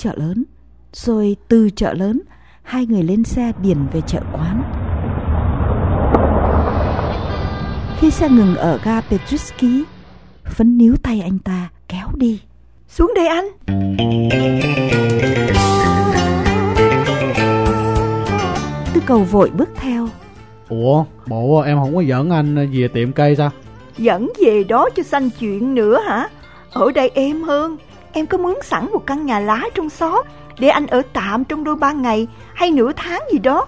chợ lớn. Rồi từ chợ lớn, hai người lên xe điền về chợ quán. Khi xe ngừng ở ga Petruski, Phấn níu tay anh ta kéo đi. Xuống đây anh. Tư cầu vội bước theo. Ủa, bộ em không có dẫn anh về tiệm cây sao? Dẫn về đó cho xanh chuyện nữa hả? Ở đây êm hơn. Em có mướn sẵn một căn nhà lá trong xó để anh ở tạm trong đôi ba ngày hay nửa tháng gì đó.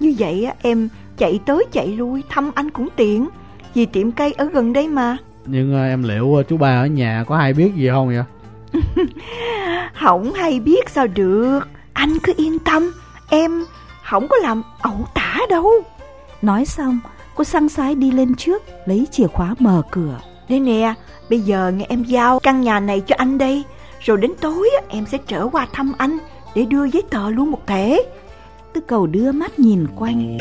Như vậy em chạy tới chạy lui thăm anh cũng tiện. Vì tiệm cây ở gần đây mà. Nhưng em liệu chú ba ở nhà có hay biết gì không vậy? không hay biết sao được. Anh cứ yên tâm. Em không có làm ẩu tả đâu. Nói xong, cô sang sái đi lên trước, lấy chìa khóa mở cửa. Đây nè, bây giờ nghe em giao căn nhà này cho anh đây. Rồi đến tối em sẽ trở qua thăm anh để đưa giấy tờ luôn một thể. Tư cầu đưa mắt nhìn quanh.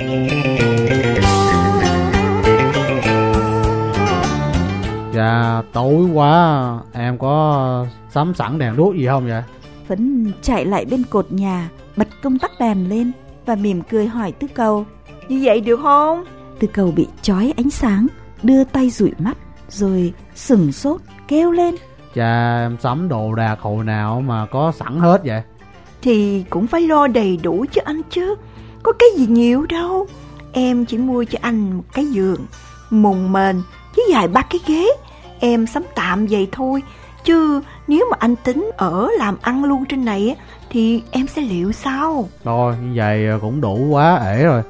Dạ tối quá. Em có sắm sẵn đèn đuốc gì không vậy? Phấn chạy lại bên cột nhà Bật công tắc đèn lên Và mỉm cười hỏi Tư cầu. Như vậy được không? Tư cầu bị chói ánh sáng Đưa tay dụi mắt Rồi sừng sốt kêu lên Chà em sắm đồ đạc hồi nào mà có sẵn hết vậy? Thì cũng phải lo đầy đủ cho anh chứ. Có cái gì nhiều đâu. Em chỉ mua cho anh một cái giường Mùng mền với dài ba cái ghế. Em sắm tạm vậy thôi. Chứ nếu mà anh tính ở làm ăn luôn trên này Thì em sẽ liệu sao? Rồi như vậy cũng đủ quá ể rồi.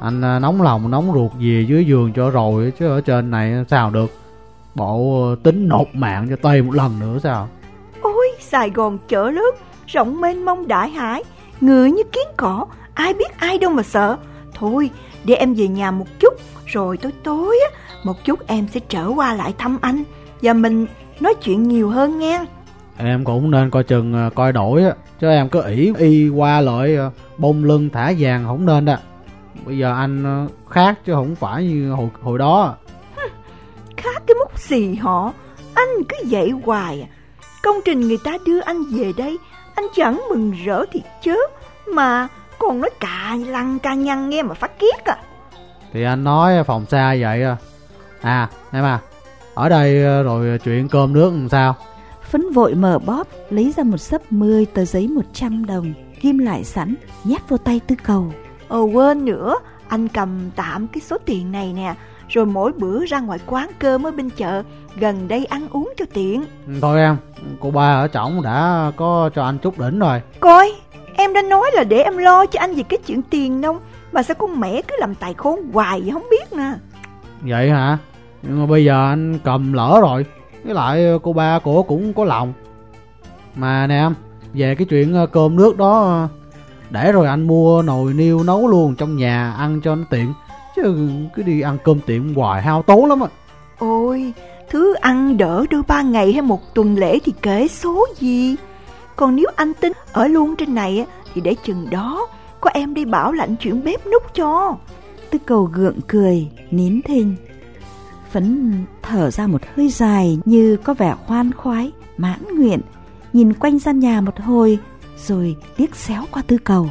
Anh à, nóng lòng nóng ruột gì dưới giường cho rồi Chứ ở trên này sao được Bộ tính nột mạng cho Tây một lần nữa sao? Ôi Sài Gòn chợ lớn Rộng mênh mông đại hải Người như kiến cỏ Ai biết ai đâu mà sợ. Thôi để em về nhà một chút Rồi tối tối á một chút em sẽ trở qua lại thăm anh. Và mình nói chuyện nhiều hơn nghe. Em cũng nên coi chừng à, coi đổi á Chứ em cứ ỷ y qua lại à, bông lưng thả vàng không nên đó. Bây giờ anh khác chứ không phải như hồi, hồi đó cái múc gì họ. Anh cứ vậy hoài à. Công trình người ta đưa anh về đây Anh chẳng mừng rỡ thì chớ. Mà còn nói cà lăng ca nhăn nghe mà phát kiết à. Thì anh nói phòng xa vậy à. À em à Ở đây ờ, rồi chuyện cơm nước làm sao? Phấn vội mở bóp Lấy ra một sấp 10 tờ giấy 100 đồng Ghim lại sẵn Nhét vô tay tư cầu. Ờ quên nữa Anh cầm tạm cái số tiền này nè Rồi mỗi bữa ra ngoài quán cơm ở bên chợ Gần đây ăn uống cho tiện. Ừ, Thôi em Cô ba ở trọng đã có cho anh chút đỉnh rồi. Coi Em đã nói là để em lo cho anh về cái chuyện tiền đâu Mà sao con mẹ cứ làm tài khốn hoài vậy không biết nè. Vậy hả? Nhưng mà bây giờ anh cầm lỡ rồi với lại cô ba cổ cũng có lòng. Mà nè em về cái chuyện ờ, cơm nước đó để rồi anh mua nồi niêu nấu luôn trong nhà ăn cho nó tiện chứ cứ đi ăn cơm tiệm hoài hao tốn lắm ạ. ôi thứ ăn đỡ đôi ba ngày hay một tuần lễ thì kể số gì còn nếu anh tính ở luôn trên này thì để chừng đó có em đi bảo lãnh chuyện bếp nút cho tư cầu gượng cười nín thinh Phấn thở ra một hơi dài như có vẻ khoan khoái, mãn nguyện, nhìn quanh gian nhà một hồi, rồi liếc xéo qua tư cầu.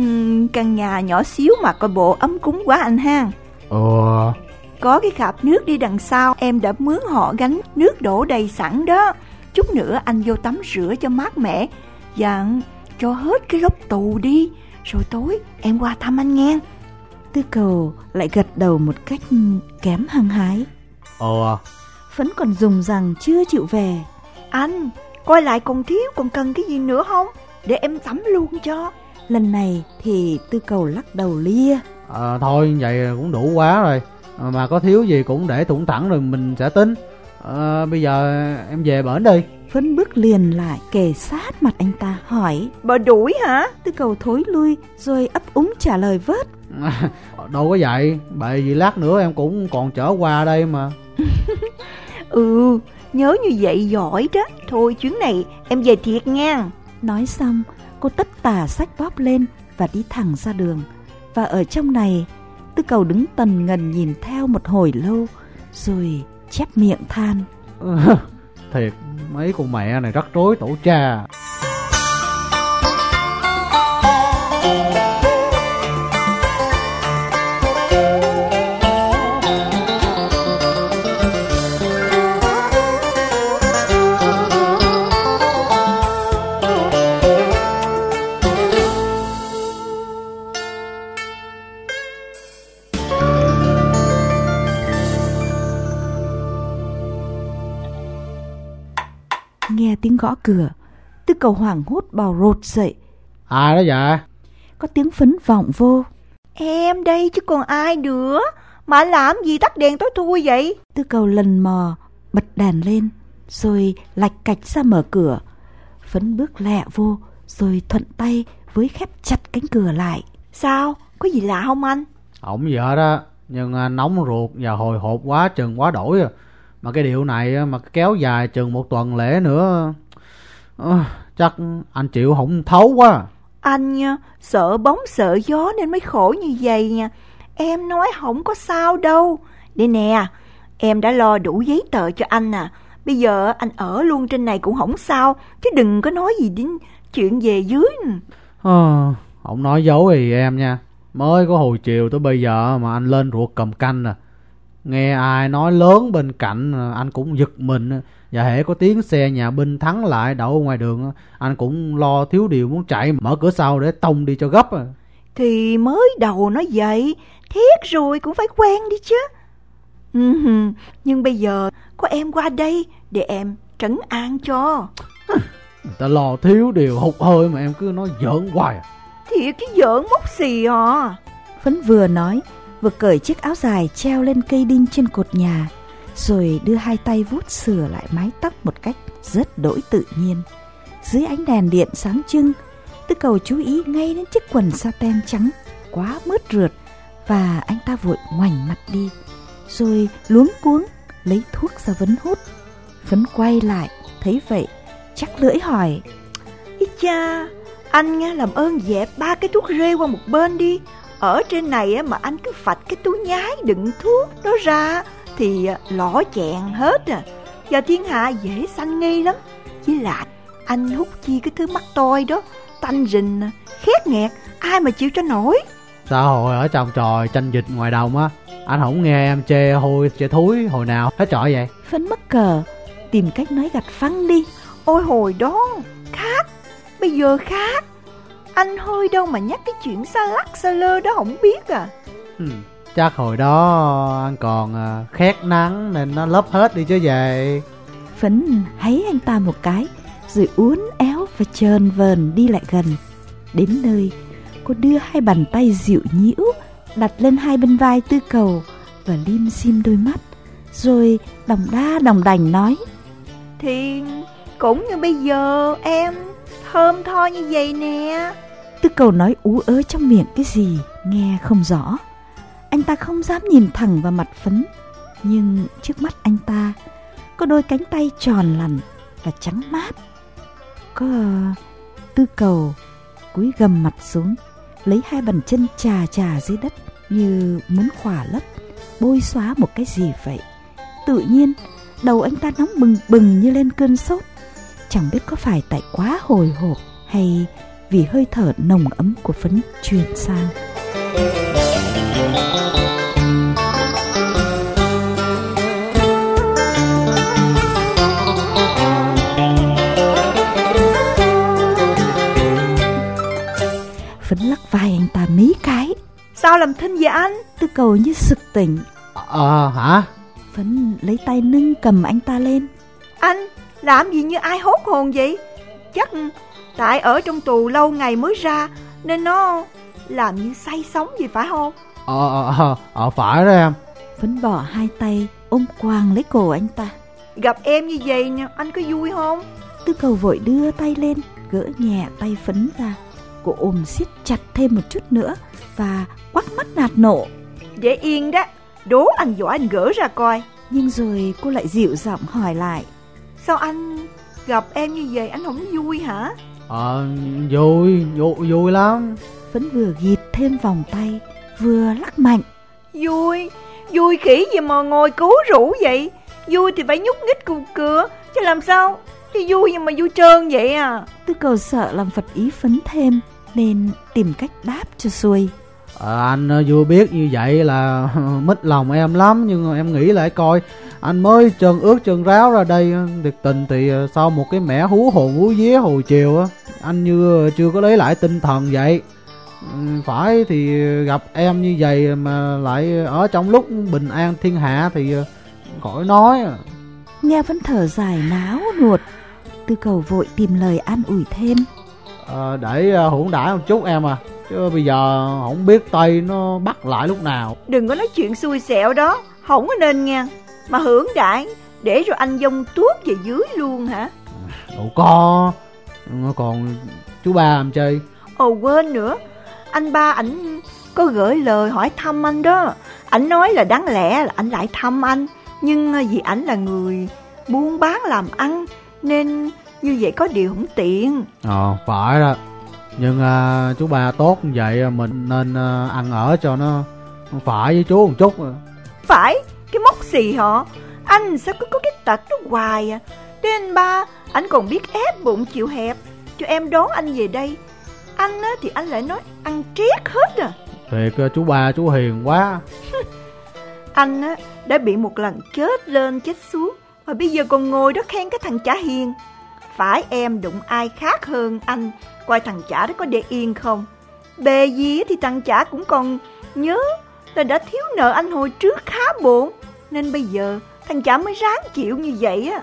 Uhm, căn nhà nhỏ xíu mà coi bộ ấm cúng quá anh ha. Ờ... Có cái khạp nước đi đằng sau, em đã mướn họ gánh nước đổ đầy sẵn đó. Chút nữa anh vô tắm rửa cho mát mẻ, dặn cho hết cái lốc tù đi, rồi tối em qua thăm anh nghe. Tư cầu lại gật đầu một cách kém hăng hái. Ờ Phấn còn dùng rằng chưa chịu về Anh Coi lại còn thiếu còn cần cái gì nữa không Để em sắm luôn cho Lần này thì tư cầu lắc đầu lia. À, Thôi vậy cũng đủ quá rồi. À, Mà có thiếu gì cũng để thủng thẳng rồi mình sẽ tính à, Bây giờ em về bển đi. Phấn bước liền lại kề sát mặt anh ta hỏi Bà đuổi hả? Tư cầu thối lui rồi ấp úng trả lời vớt. Đâu có vậy Bởi vì lát nữa em cũng còn trở qua đây mà. Ừ, nhớ như vậy giỏi đó. Thôi chuyến này em về thiệt nha. Nói xong, cô tất tả sách bóp lên và đi thẳng ra đường. Và ở trong này, tư cầu đứng tần ngần nhìn theo một hồi lâu, rồi chép miệng than. Thiệt, mấy cô mẹ này rắc rối tổ cha. Tiếng gõ cửa, tư cầu hoảng hốt bò rột dậy. Ai đó vậy? Có tiếng phấn vọng vô. Em đây chứ còn ai nữa. Mà làm gì tắt đèn tối thui vậy? Tư cầu lần mò, bật đèn lên, rồi lạch cạch ra mở cửa. Phấn bước lẹ vô, rồi thuận tay với khép chặt cánh cửa lại. Sao? Có gì lạ không anh? Ổng vậy đó, nhưng à, nóng ruột và hồi hộp quá chừng quá đổi à. Mà cái điệu này á, mà kéo dài chừng một tuần lễ nữa Chắc anh chịu không thấu quá Anh nha, sợ bóng sợ gió nên mới khổ như vậy nha. Em nói không có sao đâu. Đây nè, em đã lo đủ giấy tờ cho anh à. Bây giờ anh ở luôn trên này cũng không sao. Chứ đừng có nói gì đến chuyện về dưới. nè. ờ, Ông nói dấu gì em nha Mới có hồi chiều tới bây giờ mà anh lên ruột cầm canh à Nghe ai nói lớn bên cạnh à, anh cũng giật mình. Và hễ có tiếng xe nhà binh thắng lại đậu ngoài đường Anh cũng lo thiếu điều muốn chạy mở cửa sau để tông đi cho gấp à. Thì mới đầu nói vậy, thiết rồi cũng phải quen đi chứ. Ừ, nhưng bây giờ có em qua đây để em trấn an cho. Người ta lo thiếu điều hụt hơi mà em cứ nói giỡn hoài à. Thiệt cái giỡn mốc xì à. Phấn vừa nói, vừa cởi chiếc áo dài treo lên cây đinh trên cột nhà, rồi đưa hai tay vuốt sửa lại mái tóc một cách rất đỗi tự nhiên. Dưới ánh đèn điện sáng trưng, tư cầu chú ý ngay đến chiếc quần saten trắng quá mướt rượt và anh ta vội ngoảnh mặt đi, rồi luống cuống lấy thuốc ra vấn hút. Phấn quay lại, thấy vậy, chắc lưỡi hỏi, Ý cha, anh nghe làm ơn dẹp ba cái thuốc rê qua một bên đi. Ở trên này mà anh cứ phạch cái túi nhái đựng thuốc đó ra thì à, lỏ chẹn hết à. Giờ thiên hạ dễ sanh nghi lắm. Với lại anh hút chi cái thứ mắc tôi đó, tanh rình, à, khét nghẹt, ai mà chịu cho nổi. Xã hội ở trong trò tranh dịch ngoài đồng á Anh không nghe em chê hôi chê thúi hồi nào hết trọi vậy Phấn mắc cờ, tìm cách nói gặt phăng đi. Ôi hồi đó, khác, bây giờ khác. Anh hơi đâu mà nhắc cái chuyện xa lắc xa lơ đó không biết à. Hmm, Chắc hồi đó anh còn à, khét nắng nên nó lấp hết đi chứ vậy Phấn háy anh ta một cái, rồi uốn éo và trơn vờn đi lại gần. Đến nơi, cô đưa hai bàn tay dịu nhĩu đặt lên hai bên vai tư cầu và lim dim đôi mắt, rồi đồng đa đồng đành nói. Thì cũng như bây giờ em thơm tho như vậy nè. Tư cầu nói ú ớ trong miệng cái gì, nghe không rõ. Anh ta không dám nhìn thẳng vào mặt phấn, nhưng trước mắt anh ta có đôi cánh tay tròn lằn và trắng mát. Có uh, tư cầu cúi gầm mặt xuống, lấy hai bàn chân trà trà dưới đất như muốn khỏa lấp, bôi xóa một cái gì vậy. Tự nhiên, đầu anh ta nóng bừng bừng như lên cơn sốt. Chẳng biết có phải tại quá hồi hộp hay vì hơi thở nồng ấm của phấn truyền sang. Phấn lắc vai anh ta mấy cái, Sao làm thinh vậy anh? tư cầu như sực tỉnh. Ờ hả Phấn lấy tay nâng cầm anh ta lên. Anh làm gì như ai hốt hồn vậy? Chắc tại ở trong tù lâu ngày mới ra nên nó làm như say sóng gì phải không? Ờ ờ ờ, ờ phải đó em Phấn bỏ hai tay ôm quàng lấy cổ anh ta. Gặp em như vậy nè, anh có vui không? Tư cầu vội đưa tay lên, gỡ nhẹ tay phấn ra. Cô ôm siết chặt thêm một chút nữa và quắc mắt nạt nộ. Để yên đó, đố anh giỏi anh gỡ ra coi. Nhưng rồi cô lại dịu giọng hỏi lại. Sao anh gặp em như vậy anh không vui hả? Ờ vui, vui, vui lắm Phấn vừa ghịt thêm vòng tay, vừa lắc mạnh. Vui, vui khỉ gì mà ngồi cứu rũ vậy? Vui thì phải nhúc nhích cù cửa, chứ làm sao? Thì vui nhưng mà vui trơn vậy à? Tư cầu sợ làm phật ý phấn thêm, nên tìm cách đáp cho xuôi. À, anh ờ, vừa biết như vậy là mít lòng em lắm nhưng em nghĩ lại coi. Anh mới chân ướt chân ráo ra đây thiệt tình thì ờ, sau một cái mẻ hú hồn hú vía hồi chiều á. Anh như chưa có lấy lại tinh thần vậy. Ừ, phải thì gặp em như vậy mà lại ở trong lúc bình an thiên hạ thì khỏi nói nghe vẫn thở dài náo nuột. Tư cầu vội tìm lời an ủi thêm. À, để hưởng đãi một chút em à chứ bây giờ không biết tay nó bắt lại lúc nào. Đừng có nói chuyện xui xẻo đó không có nên nha mà hưởng đãi để rồi anh dông tuốt về dưới luôn hả? Đâu có. Còn chú ba làm chơi ồ quên nữa. Anh ba ảnh có gửi lời hỏi thăm anh đó. Ảnh nói là đáng lẽ là anh lại thăm anh. Nhưng vì ảnh là người buôn bán làm ăn nên như vậy có điều không tiện. Ờ phải đó nhưng à, chú bà tốt như vậy mình nên à, ăn ở cho nó phải với chú một chút phải? Cái mốc xì họ anh sao cứ có cái tật nó hoài à? Anh ba Anh còn biết ép bụng chịu hẹp. Cho em đón anh về đây. Anh á, thì anh lại nói ăn triết hết à. Thiệt chú ba chú hiền quá. Anh á, đã bị một lần chết lên chết xuống. Mà bây giờ còn ngồi đó khen cái thằng chả hiền. Phải em đụng ai khác hơn anh Coi thằng chả đó có để yên không? Bề gì thì thằng chả cũng còn nhớ Là đã thiếu nợ anh hồi trước khá bộn Nên bây giờ thằng chả mới ráng chịu như vậy á.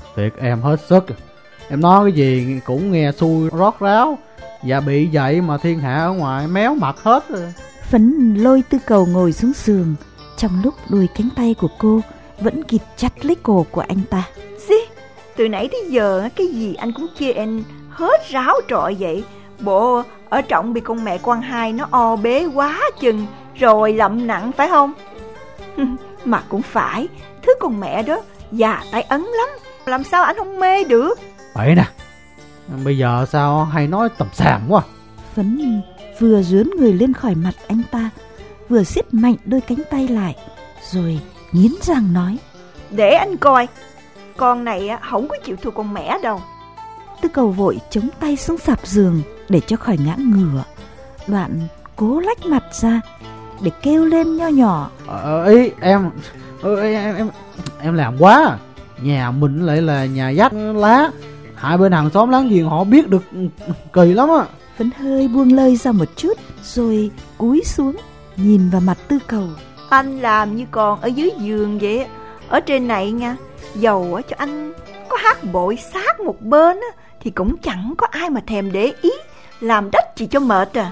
Thiệt em hết sức. Em nói cái gì cũng nghe xui rót ráo Và bị vậy mà thiên hạ ở ngoài méo mặt hết rồi. Phấn lôi tư cầu ngồi xuống giường Trong lúc đuôi cánh tay của cô Vẫn kịp chặt lấy cổ của anh ta. Xí, từ nãy tới giờ cái gì anh cũng chê anh hết ráo trọi vậy. Bộ ở trọng bị con mẹ quan hai nó o bế quá chừng Rồi lậm nặng phải không? Mà cũng phải Thứ con mẹ đó già tay ấn lắm Làm sao anh không mê được? Vậy nè Bây giờ sao hay nói tầm sàm quá? Phấn vừa dướn người lên khỏi mặt anh ta Vừa siết mạnh đôi cánh tay lại Rồi nghiến răng nói. Để anh coi Con này không có chịu thua con mẹ đâu Tư cầu vội chống tay xuống sạp giường Để cho khỏi ngã ngửa. Đoạn cố lách mặt ra Để kêu lên nho nhỏ. Ờ, Ý em em, em em làm quá. Nhà mình lại là nhà dắt lá. Hai bên hàng xóm láng giềng họ biết được kỳ lắm á. Phấn hơi buông lơi ra một chút Rồi cúi xuống Nhìn vào mặt tư cầu. Anh làm như còn ở dưới giường vậy Ở trên này nha. Dầu cho anh có hát bội sát một bên á, Thì cũng chẳng có ai mà thèm để ý Làm đất chỉ cho mệt à.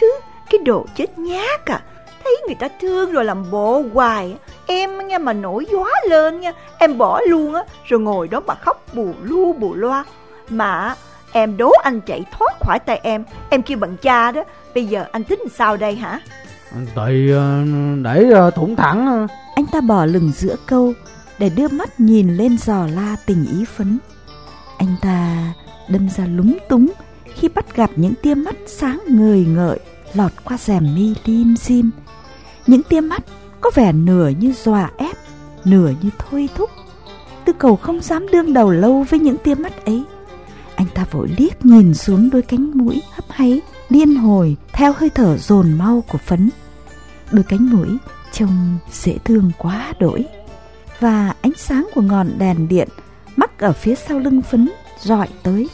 Chứ cái đồ chết nhát à Thấy người ta thương rồi làm bộ hoài Em nghe mà nổi gió lên nha Em bỏ luôn á Rồi ngồi đó mà khóc bù lu bù loa. Mà em đố anh chạy thoát khỏi tay em Em kêu bằng cha đó Bây giờ anh tính sao đây hả? Tại ờ, để ờ, thủng thẳng. Anh ta bỏ lừng giữa câu Để đưa mắt nhìn lên dò la tình ý phấn anh ta đâm ra lúng túng Khi bắt gặp những tia mắt sáng ngời ngợi Lọt qua rèm mi lim dim những tia mắt có vẻ nửa như dọa ép, nửa như thôi thúc. Tư cầu không dám đương đầu lâu với những tia mắt ấy. Anh ta vội liếc nhìn xuống đôi cánh mũi hấp háy, liên hồi theo hơi thở dồn mau của phấn. Đôi cánh mũi trông dễ thương quá đỗi Và ánh sáng của ngọn đèn điện mắc ở phía sau lưng phấn rọi tới,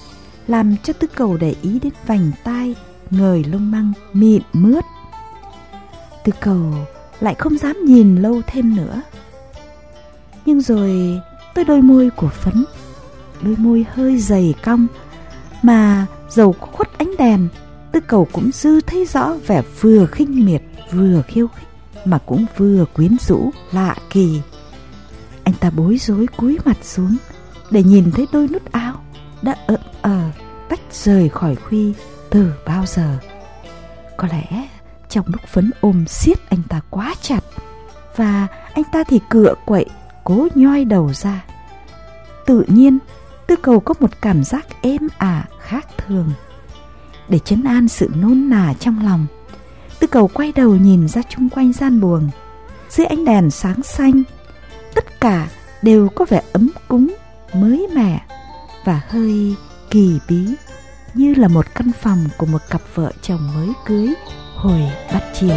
làm cho tư cầu để ý đến vành tai, ngời lông măng mịn mướt. Tư cầu lại không dám nhìn lâu thêm nữa. Nhưng rồi tới đôi môi của phấn Đôi môi hơi dày cong Mà dầu khuất ánh đèn Tư cầu cũng dư thấy rõ vẻ vừa khinh miệt Vừa khiêu khích Mà cũng vừa quyến rũ lạ kỳ. Anh ta bối rối cúi mặt xuống để nhìn thấy đôi nút áo Đã ợn ờ tách rời khỏi khuy từ bao giờ. Có lẽ trong lúc phấn ôm siết anh ta quá chặt và anh ta thì cựa quậy, cố nhoi đầu ra. Tự nhiên, tư cầu có một cảm giác êm ả khác thường. Để chấn an sự nôn nả trong lòng, tư cầu quay đầu nhìn ra chung quanh gian buồng. Dưới ánh đèn sáng xanh, tất cả đều có vẻ ấm cúng mới mẻ và hơi kỳ bí như là một căn phòng của một cặp vợ chồng mới cưới hồi bắt chiều.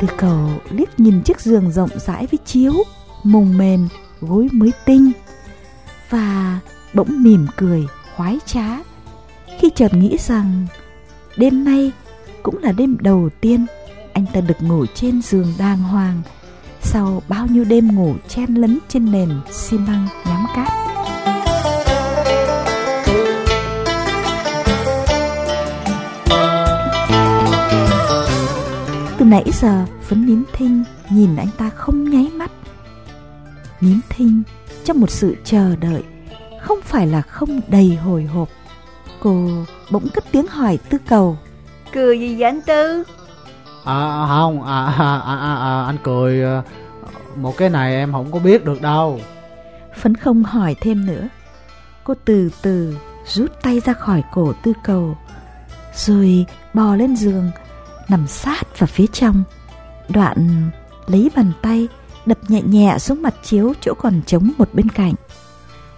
Từ cầu liếc nhìn chiếc giường rộng rãi với chiếu, mùng mền, gối mới tinh và bỗng mỉm cười khoái trá khi chợt nghĩ rằng đêm nay cũng là đêm đầu tiên anh ta được ngủ trên giường đàng hoàng, sau bao nhiêu đêm ngủ chen lấn trên nền xi măng nhám cát. Từ nãy giờ, Phấn nín thinh nhìn anh ta không nháy mắt. Nín thinh trong một sự chờ đợi không phải là không đầy hồi hộp. Cô bỗng cất tiếng hỏi tư cầu. Cười gì vậy anh Tư? À không, à, à, à, à, à anh cười à, một cái này em không có biết được đâu. Phấn không hỏi thêm nữa. Cô từ từ rút tay ra khỏi cổ tư cầu, rồi bò lên giường, nằm sát vào phía trong. Đoạn lấy bàn tay đập nhẹ nhẹ xuống mặt chiếu chỗ còn trống một bên cạnh.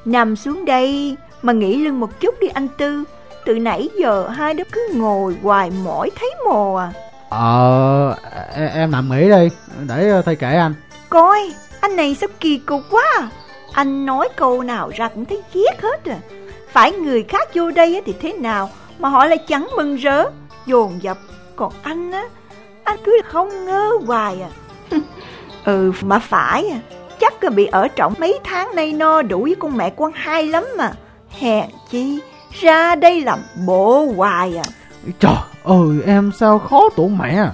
Nằm xuống đây mà nghỉ lưng một chút đi anh Tư. Từ nãy giờ hai đứa cứ ngồi hoài mỏi thấy mồ à. Ờ, em, em nằm nghỉ đi, để thầy kể anh. Coi, anh này sao kỳ cục quá à. Anh nói câu nào ra cũng thấy ghét hết à. Phải người khác vô đây thì thế nào mà họ lại chẳng mừng rỡ, dồn dập. Còn anh á, anh cứ không ngơ hoài à. ừ, mà phải à. Chắc là bị ở trọng mấy tháng nay no đủ với con mẹ con hai lắm mà. Hèn chi, ra đây làm bộ hoài à. Trời ơi, em sao khó tủ mẹ à.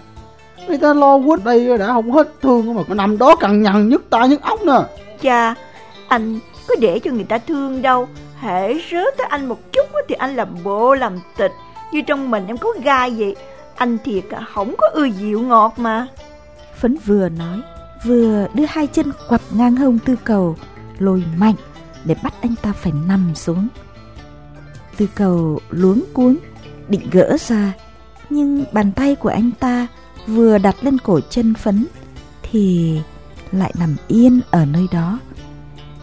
Người ta lo quýt đây đã không hết thương mà nằm đó cằn nhằn nhức ta nhức óc nè. Cha, anh có để cho người ta thương đâu. Hễ rớt tới anh một chút thì anh làm bộ làm tịch. Như trong mình em có gai vậy. Anh thiệt không có ưa dịu ngọt mà. Phấn vừa nói, vừa đưa hai chân quặp ngang hông tư cầu, lôi mạnh để bắt anh ta phải nằm xuống. Tư cầu luống cuống, định gỡ ra, nhưng bàn tay của anh ta vừa đặt lên cổ chân phấn thì lại nằm yên ở nơi đó.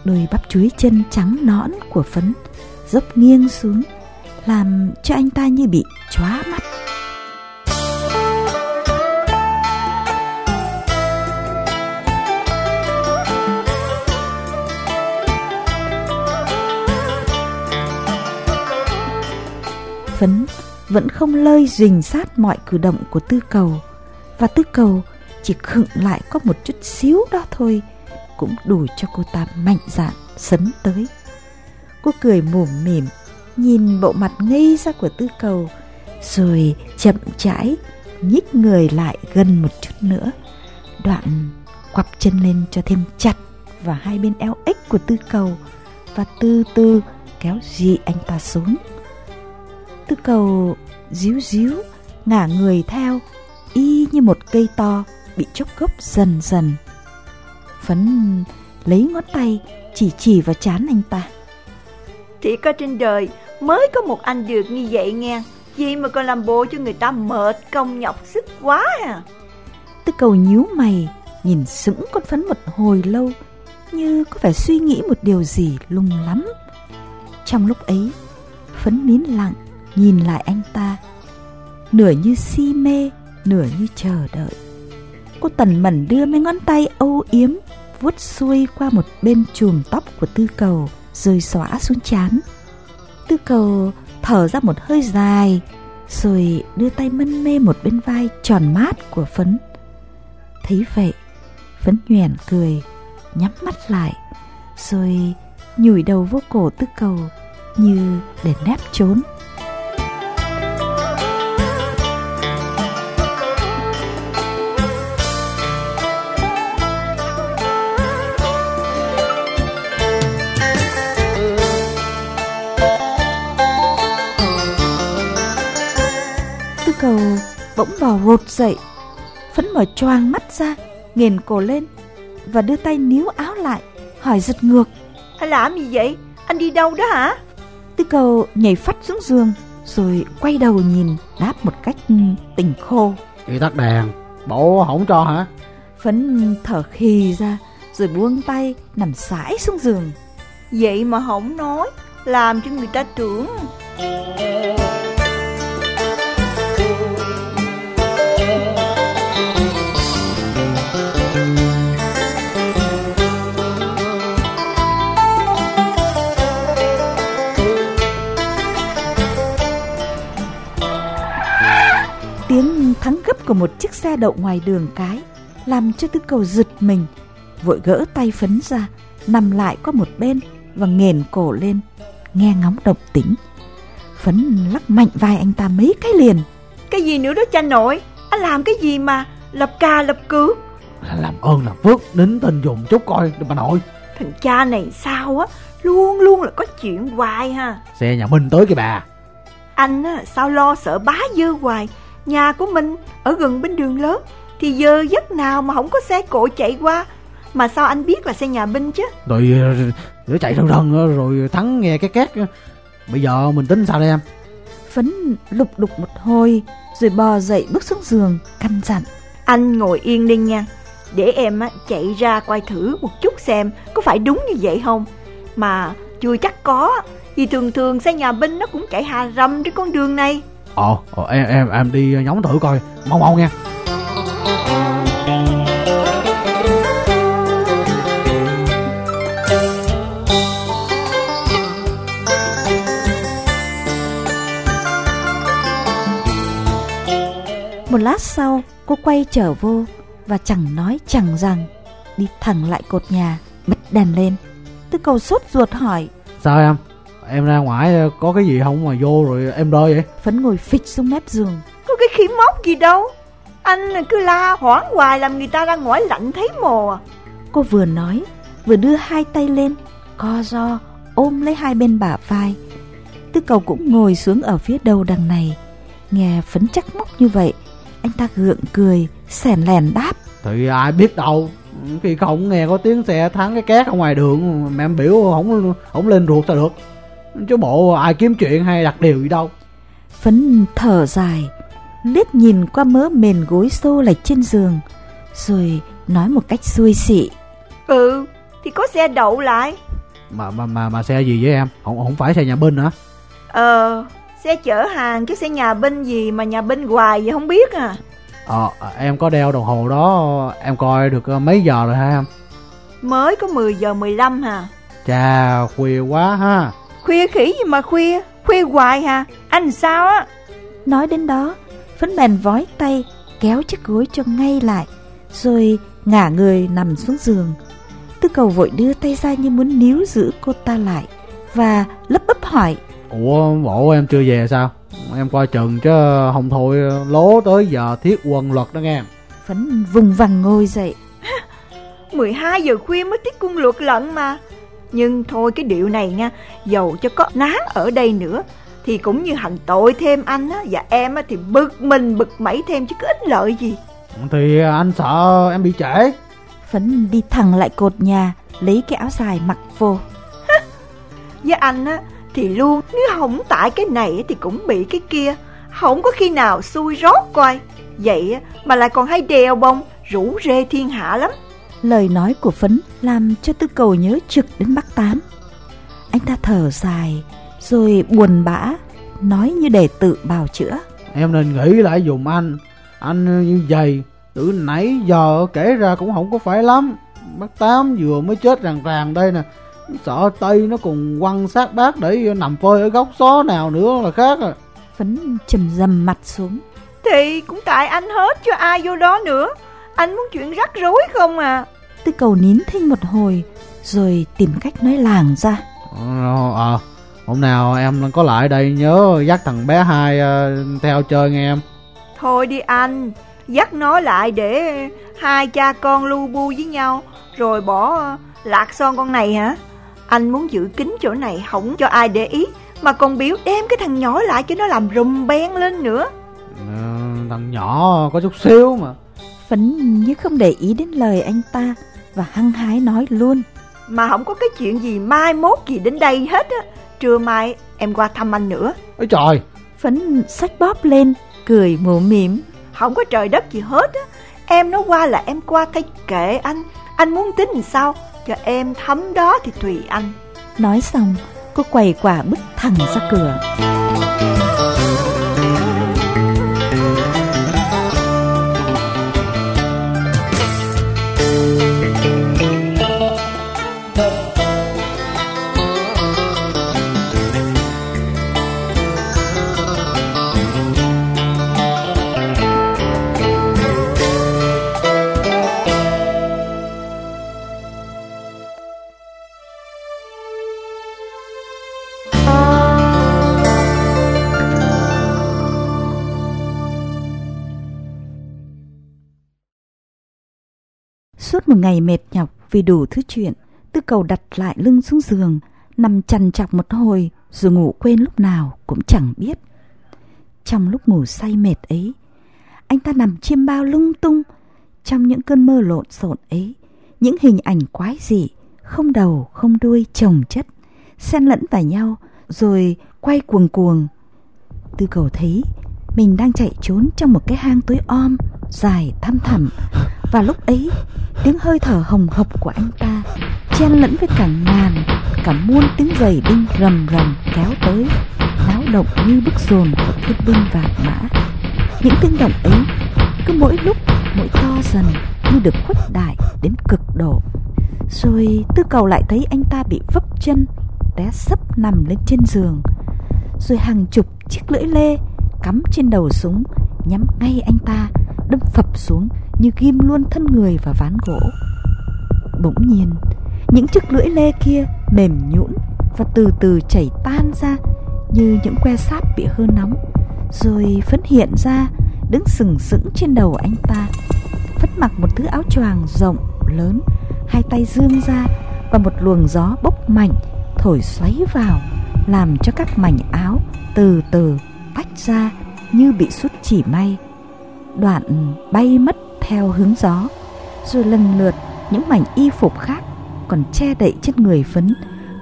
Đôi bắp chuối chân trắng nõn của phấn dốc nghiêng xuống, làm cho anh ta như bị chóa mắt. Phấn, vẫn không lơi rình sát mọi cử động của tư cầu. Và tư cầu chỉ khựng lại có một chút xíu đó thôi, cũng đủ cho cô ta mạnh dạn sấn tới. Cô cười mồm mỉm, nhìn bộ mặt ngây ra của tư cầu, rồi chậm rãi nhích người lại gần một chút nữa. Đoạn quặp chân lên cho thêm chặt vào hai bên eo ếch của tư cầu và từ từ kéo dị anh ta xuống tư cầu díu díu ngả người theo y như một cây to bị chốc gốc dần dần. Phấn lấy ngón tay chỉ chỉ vào chán anh ta. Chỉ có trên đời mới có một anh được như vậy nghe. Gì mà còn làm bộ cho người ta mệt công nhọc sức quá à. Tư cầu nhíu mày nhìn sững con phấn một hồi lâu như có vẻ suy nghĩ một điều gì lung lắm. Trong lúc ấy phấn nín lặng nhìn lại anh ta, nửa như si mê, nửa như chờ đợi. Cô tần mẩn đưa mấy ngón tay âu yếm, vuốt xuôi qua một bên chùm tóc của tư cầu, rồi xõa xuống chán tư cầu thở ra một hơi dài, rồi đưa tay mân mê một bên vai tròn mát của phấn. Thấy vậy, phấn nhoẻn cười, nhắm mắt lại, rồi nhủi đầu vô cổ tư cầu như để nép trốn. Bỗng bò rột dậy phấn mở choang mắt ra nghiền cổ lên và đưa tay níu áo lại hỏi giật ngược anh làm gì vậy anh đi đâu đó hả tư cầu nhảy phát xuống giường rồi quay đầu nhìn đáp một cách tình khô. Chị tắt đèn, bộ không cho hả? Phấn thở khì ra rồi buông tay nằm sải xuống giường. Vậy mà không nói, làm cho người ta tưởng. Của một chiếc xe đậu ngoài đường cái làm cho tư cầu giật mình, vội gỡ tay phấn ra, nằm lại qua một bên và nghền cổ lên, nghe ngóng động tĩnh. Phấn lắc mạnh vai anh ta mấy cái liền. Cái gì nữa đó cha nội, anh làm cái gì mà lập ca lập cứ. Làm ơn làm phước, nín tình dùng chút coi, bà nội. Thằng cha này sao á, luôn luôn là có chuyện hoài ha. Xe nhà Minh tới kìa bà. Anh á, sao lo sợ bá dơ hoài, nhà của mình ở gần bên đường lớn, thì giờ giấc nào mà không có xe cộ chạy qua. Mà sao anh biết là xe nhà binh chứ? Rồi rồi chạy rần rần rồi thắng nghe cái két Bây giờ mình tính sao đây em? Phấn lục đục một hồi Rồi bò dậy bước xuống giường Căn dặn Anh ngồi yên đi nha. Để em chạy ra coi thử một chút xem Có phải đúng như vậy không. Mà chưa chắc có Vì thường thường xe nhà binh nó cũng chạy hà rầm trên con đường này Ồ, em, em em đi nhóm thử coi. Mau mau nha Một lát sau cô quay trở vô Và chẳng nói chẳng rằng Đi thẳng lại cột nhà Bật đèn lên. Tư cầu sốt ruột hỏi Sao em Em ra ngoài có cái gì không mà vô rồi em rơi vậy? Phấn ngồi phịch xuống mép giường. Có cái khí móc gì đâu. Anh cứ la hoảng hoài làm người ta ra ngoài lạnh thấy mồ à. Cô vừa nói Vừa đưa hai tay lên Co do ôm lấy hai bên bả vai. Tư cầu cũng ngồi xuống ở phía đầu đằng này. Nghe phấn chắc móc như vậy Anh ta gượng cười Sèn lèn đáp. Thì ai biết đâu Khi không nghe có tiếng xe thắng cái két ở ngoài đường Mà em biểu không không lên ruột sao được Chứ bộ ai kiếm chuyện hay đặt điều gì đâu. Phấn thở dài liếc nhìn qua mớ mền gối xô lệch trên giường Rồi nói một cách xuôi xị. Ừ thì có xe đậu lại. Mà mà mà, mà xe gì với em? Không không phải xe nhà binh hả? Ờ Xe chở hàng chứ xe nhà binh gì mà nhà binh hoài vậy không biết à. Ờ em có đeo đồng hồ đó Em coi được mấy giờ rồi hả em? Mới có 10 giờ 15 hả? Chà khuya quá ha Khuya khỉ gì mà khuya? Khuya hoài hả? Anh sao á? Nói đến đó Phấn bèn vói tay Kéo chiếc gối cho ngay lại Rồi ngả người nằm xuống giường. Tư cầu vội đưa tay ra như muốn níu giữ cô ta lại Và lấp bấp hỏi. Ủa bộ em chưa về sao? Em coi chừng chứ không thôi lố tới giờ thiết quân luật đó nghe. Phấn vùng vằng ngồi dậy. 12 giờ khuya mới tiết quân luật lận mà Nhưng thôi cái điệu này nha Dầu cho có nán ở đây nữa Thì cũng như hành tội thêm anh á Và em á thì bực mình bực mẩy thêm chứ có ích lợi gì. Thì anh sợ em bị trễ. Phấn đi thẳng lại cột nhà Lấy cái áo dài mặc vô. Với anh á Thì luôn nếu không tại cái này Thì cũng bị cái kia. Không có khi nào xui rót coi. Vậy mà lại còn hay đèo bông Rủ rê thiên hạ lắm Lời nói của Phấn làm cho tư cầu nhớ trực đến bác Tám. Anh ta thở dài, rồi buồn bã, nói như để tự bào chữa. Em nên nghĩ lại dùng anh, anh như vậy, từ nãy giờ kể ra cũng không có phải lắm. Bác Tám vừa mới chết ràng ràng đây nè, sợ Tây nó cùng quăng xác bác để nằm phơi ở góc xó nào nữa là khác à. Phấn trầm dầm mặt xuống. Thì cũng tại anh hết cho ai vô đó nữa. Anh muốn chuyện rắc rối không à? Tư cầu nín thinh một hồi Rồi tìm cách nói làng ra. Ờ, à, hôm nào em có lại đây nhớ dắt thằng bé hai uh, theo chơi nghe em. Thôi đi anh Dắt nó lại để hai cha con lu bu với nhau Rồi bỏ lạc son con này hả? Anh muốn giữ kín chỗ này không cho ai để ý Mà còn biểu đem cái thằng nhỏ lại cho nó làm rùm beng lên nữa. À, Thằng nhỏ có chút xíu mà Phấn như không để ý đến lời anh ta Và hăng hái nói luôn Mà không có cái chuyện gì mai mốt gì đến đây hết á Trưa mai em qua thăm anh nữa Ôi trời Phấn sách bóp lên, cười mổ mỉm. Không có trời đất gì hết á. Em nói qua là em qua cây kệ anh. Anh muốn tính làm sao? Cho em thấm đó thì tùy anh. Nói xong, cô quầy quả bước thẳng ra cửa. Suốt một ngày mệt nhọc vì đủ thứ chuyện, Tư cầu đặt lại lưng xuống giường, nằm chằn chọc một hồi rồi ngủ quên lúc nào cũng chẳng biết. Trong lúc ngủ say mệt ấy, anh ta nằm chiêm bao lung tung trong những cơn mơ lộn xộn ấy, những hình ảnh quái dị, không đầu không đuôi chồng chất, xen lẫn vào nhau rồi quay cuồng cuồng. Tư cầu thấy mình đang chạy trốn trong một cái hang tối om, dài thăm thẳm và lúc ấy, tiếng hơi thở hồng hộc của anh ta chen lẫn với cả ngàn, cả muôn tiếng giày đinh rầm rầm kéo tới, náo động như bức rồn của thiên binh vạn mã. Những tiếng động ấy cứ mỗi lúc mỗi to dần như được khuếch đại đến cực độ. Rồi tư cầu lại thấy anh ta bị vấp chân, té sấp nằm lên trên giường. Rồi hàng chục chiếc lưỡi lê cắm trên đầu súng nhắm ngay anh ta đâm phập xuống như ghim luôn thân người vào ván gỗ. Bỗng nhiên, những chiếc lưỡi lê kia mềm nhũn và từ từ chảy tan ra như những que sáp bị hơ nóng, rồi phấn hiện ra đứng sừng sững trên đầu anh ta. Phất mặc một thứ áo choàng rộng, lớn, hai tay dương ra và một luồng gió bốc mạnh thổi xoáy vào, làm cho các mảnh áo từ từ tách ra như bị sút chỉ may. Đoạn bay mất theo hướng gió, rồi lần lượt những mảnh y phục khác còn che đậy trên người phấn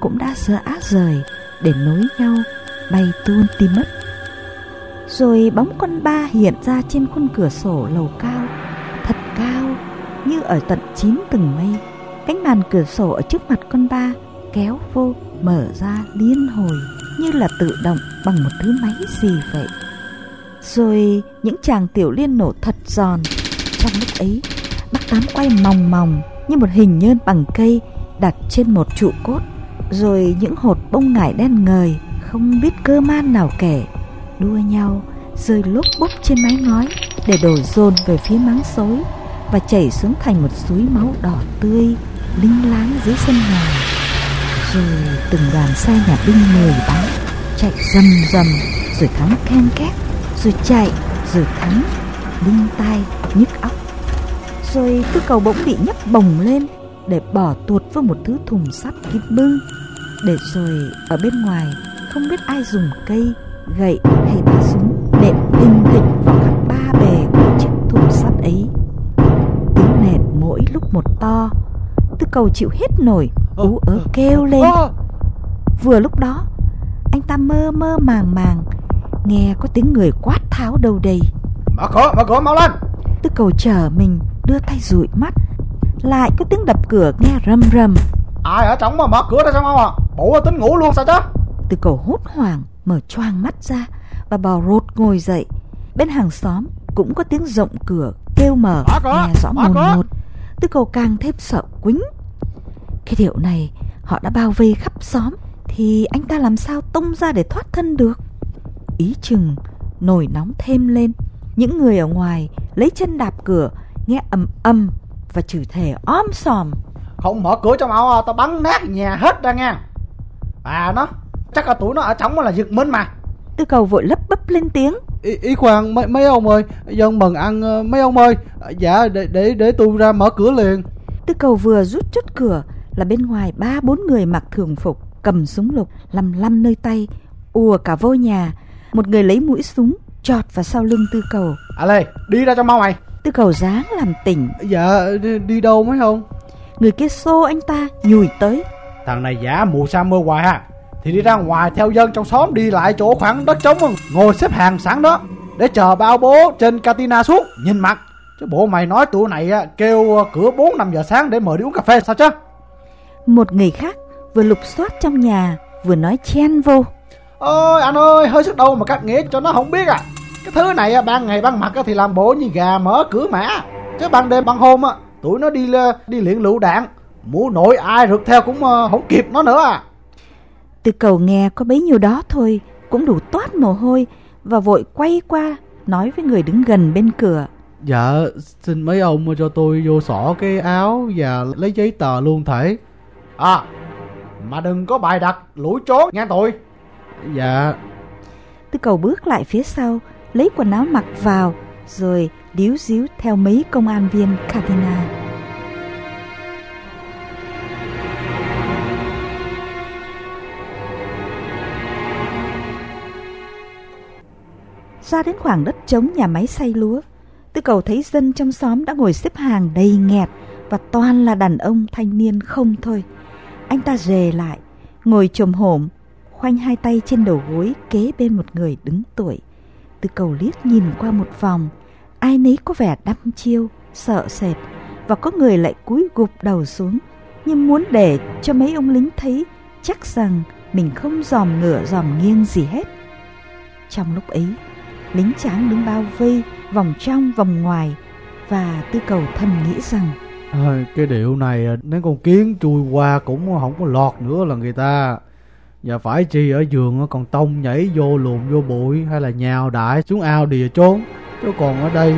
cũng đã rã rời để nối nhau bay tuôn đi mất. Rồi bóng con ba hiện ra trên khuôn cửa sổ lầu cao, thật cao như ở tận chín tầng mây. Cánh màn cửa sổ ở trước mặt con ba kéo vô, mở ra liên hồi như là tự động bằng một thứ máy gì vậy? Rồi những chàng tiểu liên nổ thật giòn trong lúc ấy, bác tám quay mòng mòng như một hình nhơn bằng cây đặt trên một trụ cốt. Rồi những hột bông ngải đen ngời, không biết cơ man nào kể, đua nhau rơi lốp bốc trên mái ngói để đổ dồn về phía máng xối và chảy xuống thành một suối máu đỏ tươi linh láng dưới sân nhà. Rồi từng đoàn xe nhà binh mười bắn chạy rầm rầm rồi thắng ken két rồi chạy rồi thắng đinh tai nhức óc. Rồi tư cầu bỗng bị nhấc bồng lên để bỏ tuột vào một thứ thùng sắt kín bưng để rồi ở bên ngoài không biết ai dùng cây gậy hay ba súng nện hình thịch vào các ba bề của chiếc thùng sắt ấy. Tiếng nện mỗi lúc một to tư cầu chịu hết nổi ú ớ kêu lên. Vừa lúc đó anh ta mơ mơ màng màng nghe có tiếng người quát tháo đâu đây? Mở cửa, mở cửa mau lên. Tư cầu chờ mình đưa tay dụi mắt. Lại có tiếng đập cửa nghe rầm rầm. Ai ở trong mà mở cửa ra sao không à Bộ tính ngủ luôn sao chứ? Tư cầu hốt hoảng mở choang mắt ra Và bò rột ngồi dậy. Bên hàng xóm cũng có tiếng rộng cửa kêu mở nghe rõ mồn một. Tư cầu càng thêm sợ quính. Cái điệu này họ đã bao vây khắp xóm Thì anh ta làm sao tung ra để thoát thân được Ý chừng nổi nóng thêm lên những người ở ngoài lấy chân đạp cửa, nghe ầm ầm và chửi thề om sòm. Không mở cửa cho mau, tao bắn nát nhà hết ra nha. À nó, chắc là tụi nó ở trong là giật mình mà. Tư cầu vội lấp bấp lên tiếng. Ý, ý khoan mấy, mấy ông ơi, dân mừng ăn ờ, mấy ông ơi. Dạ để để để tôi ra mở cửa liền. Tư cầu vừa rút chốt cửa là bên ngoài ba bốn người mặc thường phục, cầm súng lục, lăm lăm nơi tay, ùa cả vô nhà. Một người lấy mũi súng chọt vào sau lưng tư cầu. À lê đi ra cho mau mày. Tư cầu dáng làm tỉnh. Dạ đi, đi đâu mấy không? Người kia xô anh ta nhùi tới. Thằng này giả mù sa mưa hoài ha. Thì đi ra ngoài theo dân trong xóm đi lại chỗ khoảng đất trống ngồi xếp hàng sẵn đó để chờ bao bố trên Katina xuống nhìn mặt. Chứ bộ mày nói tụi này kêu cửa 4 5 giờ sáng để mời đi uống cà phê sao chứ? Một người khác vừa lục soát trong nhà vừa nói chen vô ôi anh ơi hơi sức đâu mà cắt nghĩa cho nó không biết à. Cái thứ này ban ngày ban mặt thì làm bộ như gà mở cửa mã. Chứ ban đêm ban hôm tụi nó đi đi luyện lựu đạn. Mũ nội ai rượt theo cũng không kịp nó nữa à. Từ cầu nghe có bấy nhiêu đó thôi cũng đủ toát mồ hôi và vội quay qua nói với người đứng gần bên cửa. Dạ xin mấy ông cho tôi vô xỏ cái áo và lấy giấy tờ luôn thể à mà đừng có bài đặt lũi trốn nghe tôi dạ tư cầu bước lại phía sau lấy quần áo mặc vào rồi điếu díu theo mấy công an viên Katina. Ra đến khoảng đất trống nhà máy xay lúa, Tư cầu thấy dân trong xóm đã ngồi xếp hàng đầy nghẹt và toàn là đàn ông thanh niên không thôi. Anh ta rề lại, ngồi trồm hổm, khoanh hai tay trên đầu gối kế bên một người đứng tuổi. Tư cầu liếc nhìn qua một vòng, ai nấy có vẻ đăm chiêu, sợ sệt và có người lại cúi gục đầu xuống như muốn để cho mấy ông lính thấy chắc rằng mình không dòm ngửa dòm nghiêng gì hết. Trong lúc ấy, lính tráng đứng bao vây vòng trong vòng ngoài và tư cầu thầm nghĩ rằng à, cái điệu này ờ, nếu con kiến chui qua cũng không có lọt nữa là người ta và phải chi, ở giường còn tông nhảy vô luồn vô bụi hay là nhào đại xuống ao đìa trốn. Chứ còn ở đây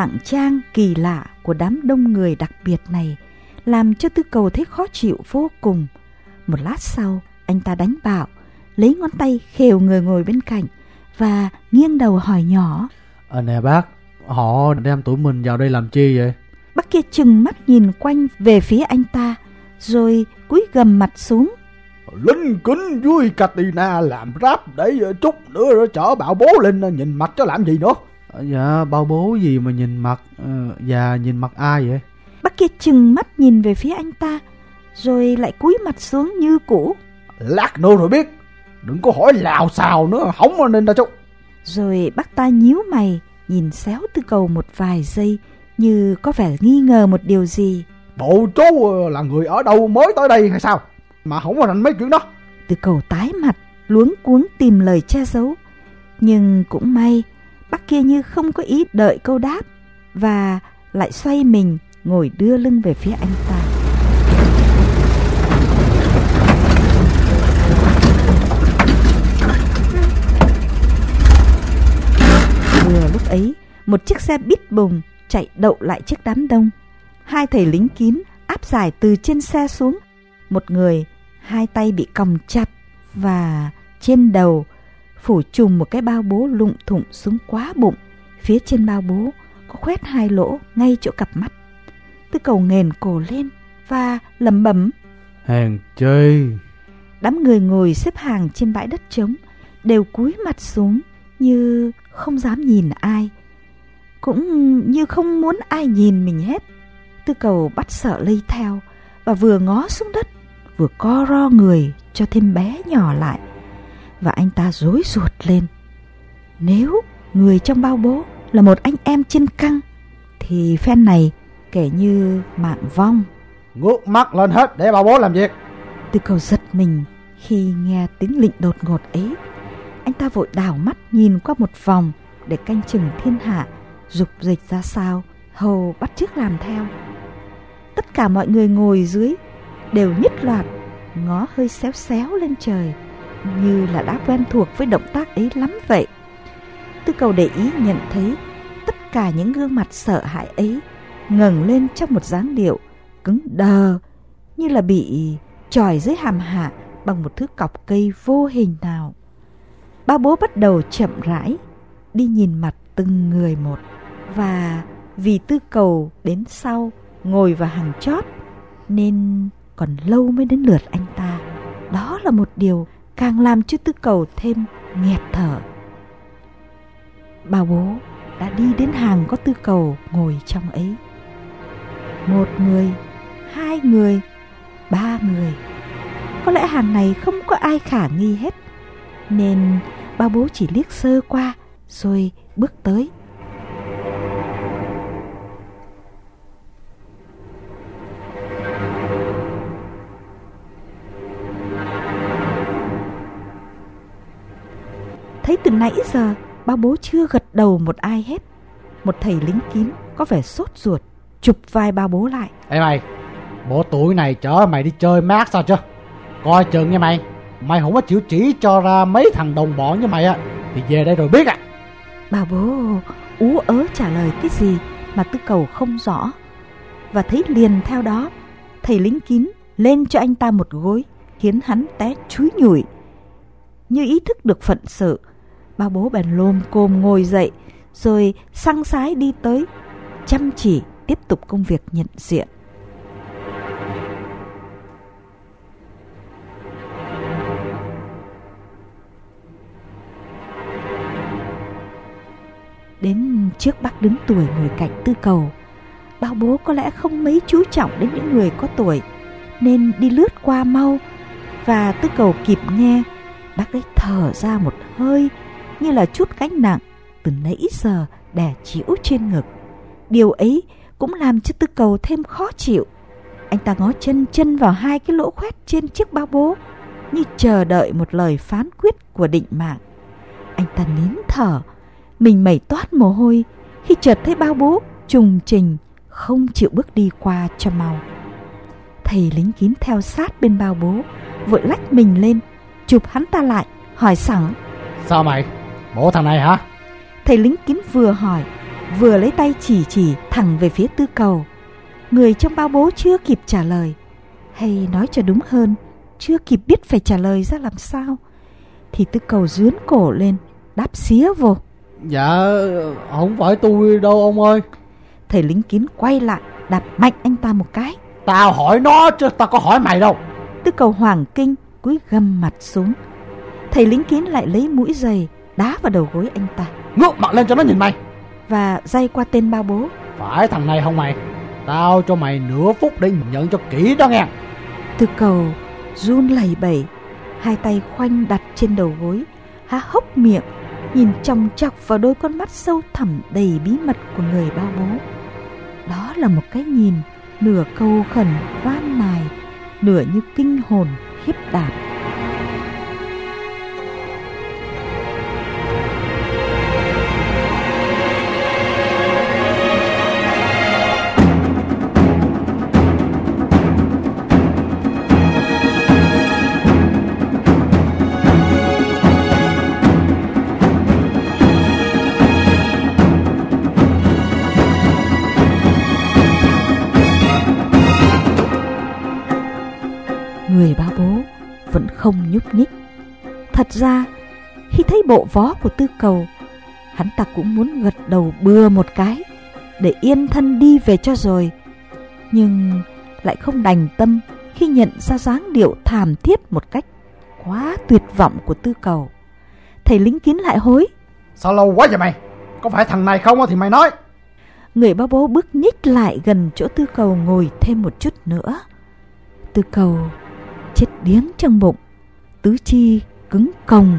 lặng trang kỳ lạ của đám đông người đặc biệt này làm cho tư cầu thấy khó chịu vô cùng. Một lát sau, anh ta đánh bạo, lấy ngón tay khều người ngồi bên cạnh và nghiêng đầu hỏi nhỏ. À, nè bác, họ đem tụi mình vào đây làm chi vậy? Bác kia chừng mắt nhìn quanh về phía anh ta, rồi cúi gầm mặt xuống. Linh kính vui Katina làm rap để chút nữa rồi chở bạo bố lên nhìn mặt cho làm gì nữa. Ờ, dạ bao bố gì mà nhìn mặt uh, Và nhìn mặt ai vậy? Bác kia chừng mắt nhìn về phía anh ta Rồi lại cúi mặt xuống như cũ. Lát nữa rồi biết. Đừng có hỏi lào xào nữa Hỏng nên ra chút Rồi bác ta nhíu mày Nhìn xéo tư cầu một vài giây Như có vẻ nghi ngờ một điều gì. Bộ chú ờ, là người ở đâu mới tới đây hay sao? Mà không có rành mấy chuyện đó. Tư cầu tái mặt Luống cuống tìm lời che giấu. Nhưng cũng may Bác kia như không có ý đợi câu đáp và lại xoay mình ngồi đưa lưng về phía anh ta. Vừa lúc ấy, một chiếc xe bít bùng chạy đậu lại trước đám đông. Hai thầy lính kín áp giải từ trên xe xuống. Một người, hai tay bị còng chặt và trên đầu phủ trùm một cái bao bố lụng thụng xuống quá bụng. Phía trên bao bố có khoét hai lỗ ngay chỗ cặp mắt. Tư cầu nghền cổ lên và lẩm bẩm. Hàng chơi. Đám người ngồi xếp hàng trên bãi đất trống đều cúi mặt xuống như không dám nhìn ai. Cũng như không muốn ai nhìn mình hết. Tư cầu bắt sợ lây theo và vừa ngó xuống đất vừa co ro người cho thêm bé nhỏ lại và anh ta rối ruột lên. Nếu người trong bao bố là một anh em trên căng thì phen này kể như mạng vong. Ngước mắt lên hết để bao bố làm việc. Từ cầu giật mình khi nghe tiếng lệnh đột ngột ấy. Anh ta vội đảo mắt nhìn qua một vòng để canh chừng thiên hạ dục dịch ra sao, hầu bắt chước làm theo. Tất cả mọi người ngồi dưới đều nhất loạt ngó hơi xéo xéo lên trời như là đã quen thuộc với động tác ấy lắm vậy. Tư cầu để ý nhận thấy tất cả những gương mặt sợ hãi ấy ngẩng lên trong một dáng điệu cứng đờ, như là bị tròi dưới hàm hạ bằng một thứ cọc cây vô hình nào. Ba bố bắt đầu chậm rãi đi nhìn mặt từng người một và vì tư cầu đến sau ngồi vào hàng chót nên còn lâu mới đến lượt anh ta. Đó là một điều càng làm cho tư cầu thêm nghẹt thở. Bà bố đã đi đến hàng có tư cầu ngồi trong ấy. Một người, hai người, ba người. Có lẽ hàng này không có ai khả nghi hết. Nên bà bố chỉ liếc sơ qua rồi bước tới. Nãy giờ ba bố chưa gật đầu một ai hết. Một thầy lính kín có vẻ sốt ruột, chụp vai ba bố lại. Ê mày, bộ tuổi này chở mày đi chơi mát sao chứ? Coi chừng nha mày, mày không có chịu chỉ cho ra mấy thằng đồng bọn như mày á, thì về đây rồi biết à. Bà bố ú ớ trả lời cái gì mà tư cầu không rõ. Và thấy liền theo đó, thầy lính kín lên cho anh ta một gối, khiến hắn té chúi nhủi. Như ý thức được phận sự, ba bố bèn lồm cồm ngồi dậy, rồi sang sái đi tới, chăm chỉ tiếp tục công việc nhận diện. Đến trước bác đứng tuổi ngồi cạnh tư cầu, bao bố có lẽ không mấy chú trọng đến những người có tuổi, nên đi lướt qua mau, và tư cầu kịp nghe, bác ấy thở ra một hơi như là chút gánh nặng từ nãy giờ đè chịu trên ngực. Điều ấy cũng làm cho tư cầu thêm khó chịu. Anh ta ngó chân chân vào hai cái lỗ khoét trên chiếc bao bố như chờ đợi một lời phán quyết của định mạng. Anh ta nín thở, mình mẩy toát mồ hôi khi chợt thấy bao bố trùng trình không chịu bước đi qua cho mau. Thầy lính kín theo sát bên bao bố, vội lách mình lên, chụp hắn ta lại, hỏi sẵn. Sao mày? Bộ thằng này hả? Thầy lính kín vừa hỏi, vừa lấy tay chỉ chỉ thẳng về phía tư cầu. Người trong bao bố chưa kịp trả lời, hay nói cho đúng hơn, chưa kịp biết phải trả lời ra làm sao. Thì tư cầu dướn cổ lên, đáp xía vô. Dạ, không phải tôi đâu ông ơi. Thầy lính kín quay lại, đạp mạnh anh ta một cái. Tao hỏi nó chứ tao có hỏi mày đâu. Tư cầu hoàng kinh, cúi gầm mặt xuống. Thầy lính kín lại lấy mũi giày, đá vào đầu gối anh ta. Ngước mặt lên cho nó nhìn mày. Và dây qua tên bao bố. Phải thằng này không mày? Tao cho mày nửa phút để nhận cho kỹ đó nghe. Tư cầu run lẩy bẩy, hai tay khoanh đặt trên đầu gối, há hốc miệng, nhìn chòng chọc vào đôi con mắt sâu thẳm đầy bí mật của người bao bố. Đó là một cái nhìn nửa câu khẩn van mài, nửa như kinh hồn khiếp đảm. Nhúc nhích. Thật ra, khi thấy bộ vó của tư cầu, hắn ta cũng muốn gật đầu bừa một cái để yên thân đi về cho rồi. Nhưng lại không đành tâm khi nhận ra dáng điệu thảm thiết một cách quá tuyệt vọng của tư cầu. Thầy lính kín lại hối. Sao lâu quá vậy mày? Có phải thằng này không thì mày nói. Người báo bố bước nhích lại gần chỗ tư cầu ngồi thêm một chút nữa. Tư cầu chết điếng trong bụng, tứ chi cứng còng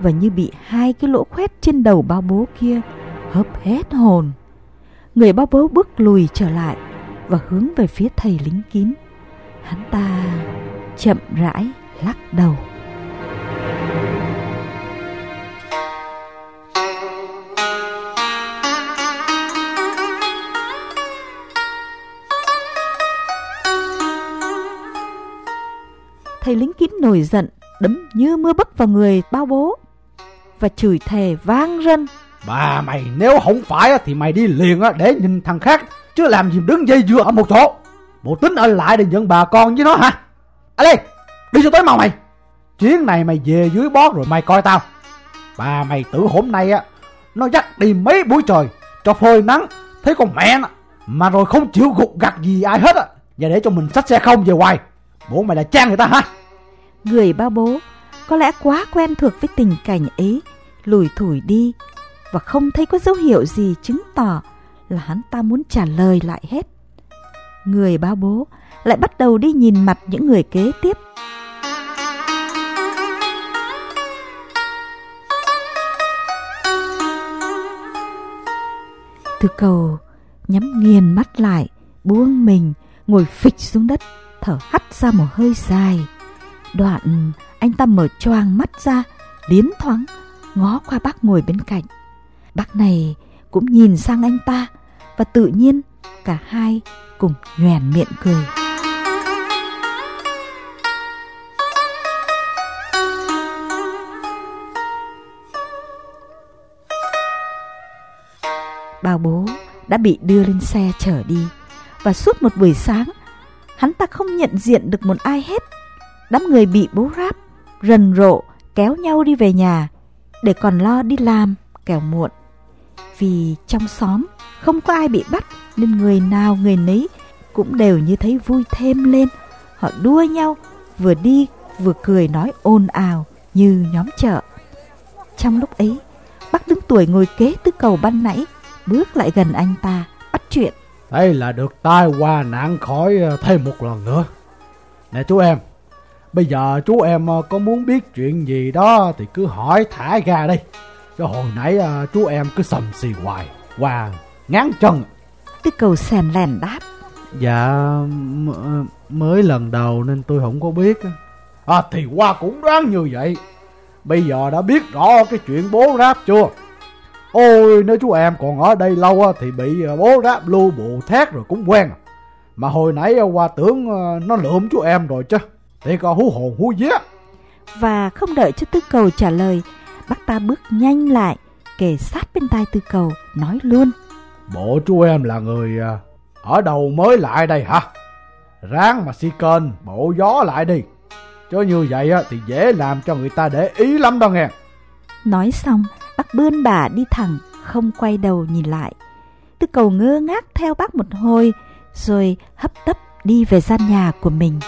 và như bị hai cái lỗ khoét trên đầu bao bố kia hấp hết hồn. Người bao bố bước lùi trở lại và hướng về phía thầy lính kín. Hắn ta chậm rãi lắc đầu. Thầy lính kín nổi giận, đấm như mưa bất vào người bao bố và chửi thề vang rân. Bà mày nếu không phải thì mày đi liền để nhìn thằng khác chứ làm gì đứng dây dưa ở một chỗ. Bộ tính ở lại để nhận bà con với nó hả? À đi, đi cho tới màu mày. Chuyến này mày về dưới bó rồi mày coi tao. Bà mày tử hôm nay á nó dắt đi mấy buổi trời cho phơi nắng thấy con mẹ nó mà rồi không chịu gục gặt gì ai hết á và để cho mình xách xe không về hoài bố mày là trang người ta hả người ba bố có lẽ quá quen thuộc với tình cảnh ấy lùi thủi đi. Và không thấy có dấu hiệu gì chứng tỏ là hắn ta muốn trả lời lại hết. Người ba bố lại bắt đầu đi nhìn mặt những người kế tiếp. Thư cầu nhắm nghiền mắt lại, buông mình, ngồi phịch xuống đất, thở hắt ra một hơi dài. Đoạn anh ta mở choàng mắt ra, liến thoáng, ngó qua bác ngồi bên cạnh. Bác này cũng nhìn sang anh ta và tự nhiên cả hai cùng nhoèn miệng cười. Bao bố đã bị đưa lên xe chở đi và suốt một buổi sáng hắn ta không nhận diện được một ai hết. Đám người bị bố ráp, rần rộ kéo nhau đi về nhà để còn lo đi làm kẻo muộn. Vì trong xóm không có ai bị bắt nên người nào người nấy cũng đều như thấy vui thêm lên. Họ đua nhau vừa đi vừa cười nói ồn ào như nhóm chợ. Trong lúc ấy, bác đứng tuổi ngồi kế tư cầu ban nãy bước lại gần anh ta, bắt chuyện. Đây là được tai qua nạn khỏi ờ, thêm một lần nữa. Nè chú em, bây giờ chú em ờ, có muốn biết chuyện gì đó thì cứ hỏi thả ra đây. Cho hồi nãy ờ, chú em cứ sầm xì hoài, qua ngán chân. Tư cầu sèn lèn đáp. Dạ, mới lần đầu nên tôi không có biết. À thì qua cũng đoán như vậy. Bây giờ đã biết rõ cái chuyện bố ráp chưa? Ôi nếu chú em còn ở đây lâu thì bị ờ, bố ráp lưu bộ thét rồi cũng quen Mà hồi nãy ờ, qua tưởng ờ, nó lượm chú em rồi chứ Thì có hú hồn hú vía. Và không đợi cho tư cầu trả lời Bác ta bước nhanh lại Kề sát bên tai tư cầu Nói luôn. Bộ chú em là người ở đầu mới lại đây hả? Ráng mà si kênh bộ gió lại đi. Chứ như vậy thì dễ làm cho người ta để ý lắm đó nghe. Nói xong Bác bươn bà đi thẳng, không quay đầu nhìn lại. Tư cầu ngơ ngác theo bác một hồi, rồi hấp tấp đi về gian nhà của mình.